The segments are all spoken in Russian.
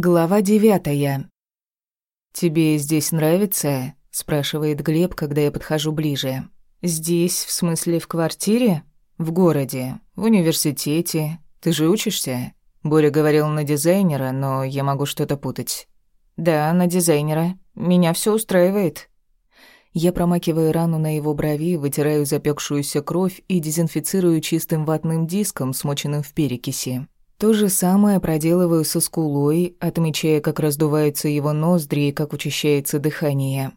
Глава девятая. «Тебе здесь нравится?» – спрашивает Глеб, когда я подхожу ближе. «Здесь, в смысле, в квартире? В городе? В университете? Ты же учишься?» Боря говорил на дизайнера, но я могу что-то путать. «Да, на дизайнера. Меня все устраивает». Я промакиваю рану на его брови, вытираю запекшуюся кровь и дезинфицирую чистым ватным диском, смоченным в перекиси. То же самое проделываю со скулой, отмечая, как раздуваются его ноздри и как учащается дыхание.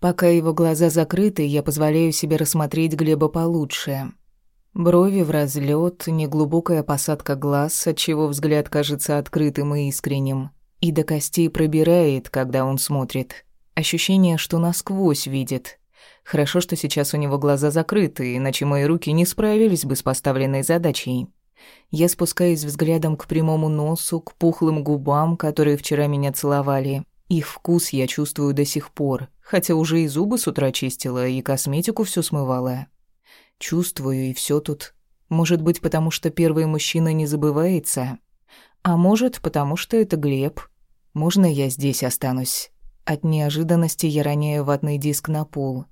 Пока его глаза закрыты, я позволяю себе рассмотреть Глеба получше. Брови в разлет, неглубокая посадка глаз, отчего взгляд кажется открытым и искренним. И до костей пробирает, когда он смотрит. Ощущение, что насквозь видит. Хорошо, что сейчас у него глаза закрыты, иначе мои руки не справились бы с поставленной задачей. Я спускаюсь взглядом к прямому носу, к пухлым губам, которые вчера меня целовали. Их вкус я чувствую до сих пор, хотя уже и зубы с утра чистила, и косметику всю смывала. Чувствую, и все тут. Может быть, потому что первый мужчина не забывается? А может, потому что это Глеб? Можно я здесь останусь? От неожиданности я роняю ватный диск на пол.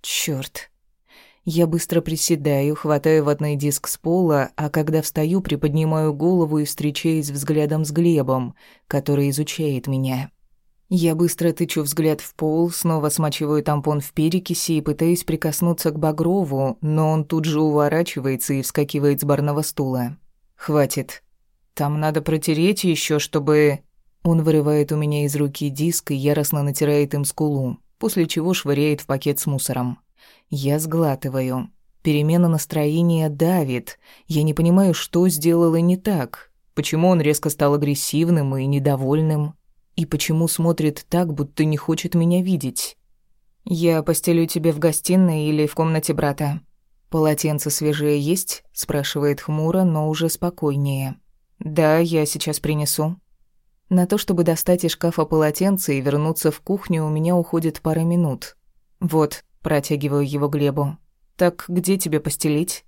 Чёрт. Я быстро приседаю, хватаю ватный диск с пола, а когда встаю, приподнимаю голову и встречаюсь взглядом с Глебом, который изучает меня. Я быстро тычу взгляд в пол, снова смачиваю тампон в перекиси и пытаюсь прикоснуться к Багрову, но он тут же уворачивается и вскакивает с барного стула. «Хватит. Там надо протереть еще, чтобы...» Он вырывает у меня из руки диск и яростно натирает им скулу, после чего швыряет в пакет с мусором. Я сглатываю. Перемена настроения давит. Я не понимаю, что сделала не так. Почему он резко стал агрессивным и недовольным? И почему смотрит так, будто не хочет меня видеть? «Я постелю тебе в гостиной или в комнате брата?» «Полотенце свежее есть?» – спрашивает хмуро, но уже спокойнее. «Да, я сейчас принесу». На то, чтобы достать из шкафа полотенце и вернуться в кухню, у меня уходит пара минут. «Вот, Протягиваю его Глебу. «Так где тебе постелить?»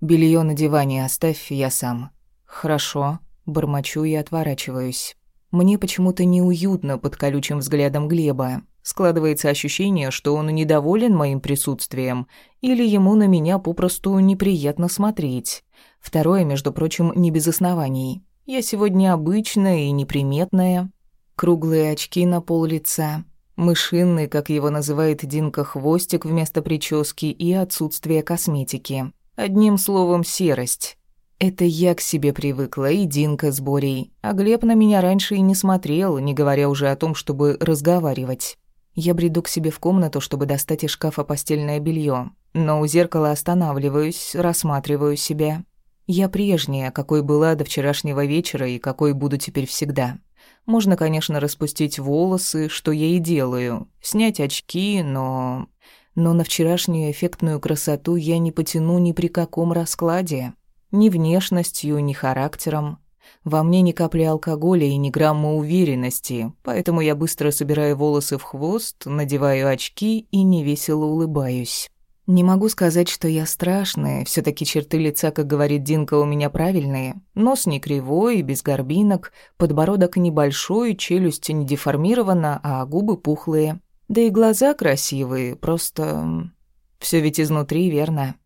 Белье на диване оставь, я сам». «Хорошо». Бормочу и отворачиваюсь. Мне почему-то неуютно под колючим взглядом Глеба. Складывается ощущение, что он недоволен моим присутствием, или ему на меня попросту неприятно смотреть. Второе, между прочим, не без оснований. Я сегодня обычная и неприметная. Круглые очки на пол лица, Мышиный, как его называет Динка, хвостик вместо прически и отсутствие косметики. Одним словом, серость. Это я к себе привыкла, и Динка с Борей. А Глеб на меня раньше и не смотрел, не говоря уже о том, чтобы разговаривать. Я бреду к себе в комнату, чтобы достать из шкафа постельное белье, но у зеркала останавливаюсь, рассматриваю себя. Я прежняя, какой была до вчерашнего вечера и какой буду теперь всегда. Можно, конечно, распустить волосы, что я и делаю, снять очки, но... Но на вчерашнюю эффектную красоту я не потяну ни при каком раскладе. Ни внешностью, ни характером. Во мне ни капли алкоголя и ни грамма уверенности, поэтому я быстро собираю волосы в хвост, надеваю очки и невесело улыбаюсь. Не могу сказать, что я страшная, все таки черты лица, как говорит Динка, у меня правильные. Нос не кривой, без горбинок, подбородок небольшой, челюсть не деформирована, а губы пухлые. Да и глаза красивые, просто... все ведь изнутри, верно?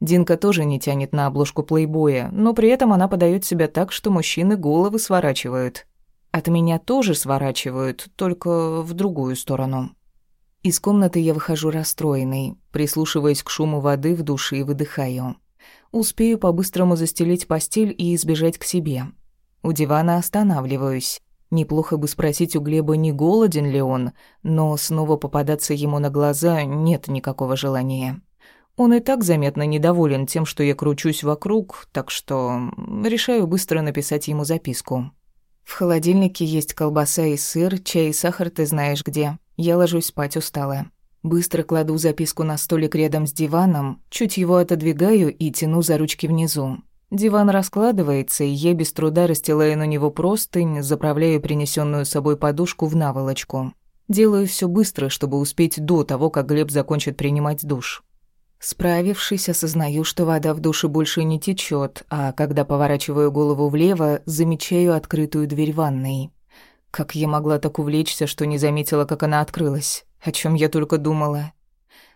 Динка тоже не тянет на обложку плейбоя, но при этом она подает себя так, что мужчины головы сворачивают. От меня тоже сворачивают, только в другую сторону. Из комнаты я выхожу расстроенный, прислушиваясь к шуму воды в душе и выдыхаю. Успею по-быстрому застелить постель и избежать к себе. У дивана останавливаюсь. Неплохо бы спросить у Глеба, не голоден ли он, но снова попадаться ему на глаза нет никакого желания. Он и так заметно недоволен тем, что я кручусь вокруг, так что решаю быстро написать ему записку. В холодильнике есть колбаса и сыр, чай и сахар ты знаешь где. Я ложусь спать усталая. Быстро кладу записку на столик рядом с диваном, чуть его отодвигаю и тяну за ручки внизу. Диван раскладывается, и я без труда расстилаю на него простынь, заправляю принесенную с собой подушку в наволочку. Делаю все быстро, чтобы успеть до того, как Глеб закончит принимать душ. Справившись, осознаю, что вода в душе больше не течет, а когда поворачиваю голову влево, замечаю открытую дверь ванной. Как я могла так увлечься, что не заметила, как она открылась? О чем я только думала.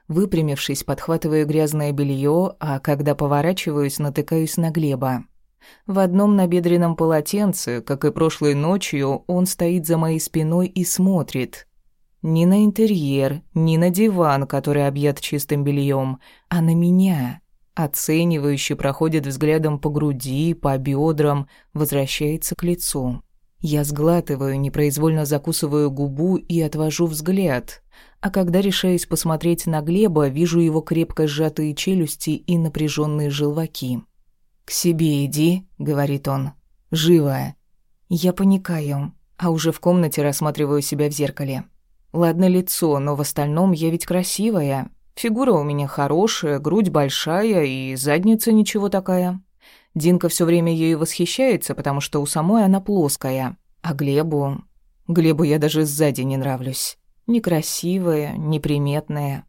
Выпрямившись, подхватываю грязное белье, а когда поворачиваюсь, натыкаюсь на Глеба. В одном набедренном полотенце, как и прошлой ночью, он стоит за моей спиной и смотрит. Ни на интерьер, ни на диван, который объят чистым бельем, а на меня. Оценивающе проходит взглядом по груди, по бедрам, возвращается к лицу. Я сглатываю, непроизвольно закусываю губу и отвожу взгляд. А когда решаюсь посмотреть на Глеба, вижу его крепко сжатые челюсти и напряженные желваки. «К себе иди», — говорит он. «Живо». Я паникаю, а уже в комнате рассматриваю себя в зеркале. Ладно лицо, но в остальном я ведь красивая. Фигура у меня хорошая, грудь большая и задница ничего такая. Динка все время ею восхищается, потому что у самой она плоская. А Глебу... Глебу я даже сзади не нравлюсь. Некрасивая, неприметная.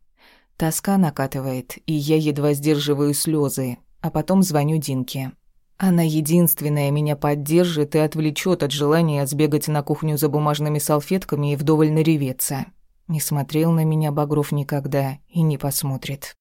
Тоска накатывает, и я едва сдерживаю слезы, а потом звоню Динке. Она единственная меня поддержит и отвлечет от желания сбегать на кухню за бумажными салфетками и вдоволь нареветься. Не смотрел на меня Багров никогда и не посмотрит.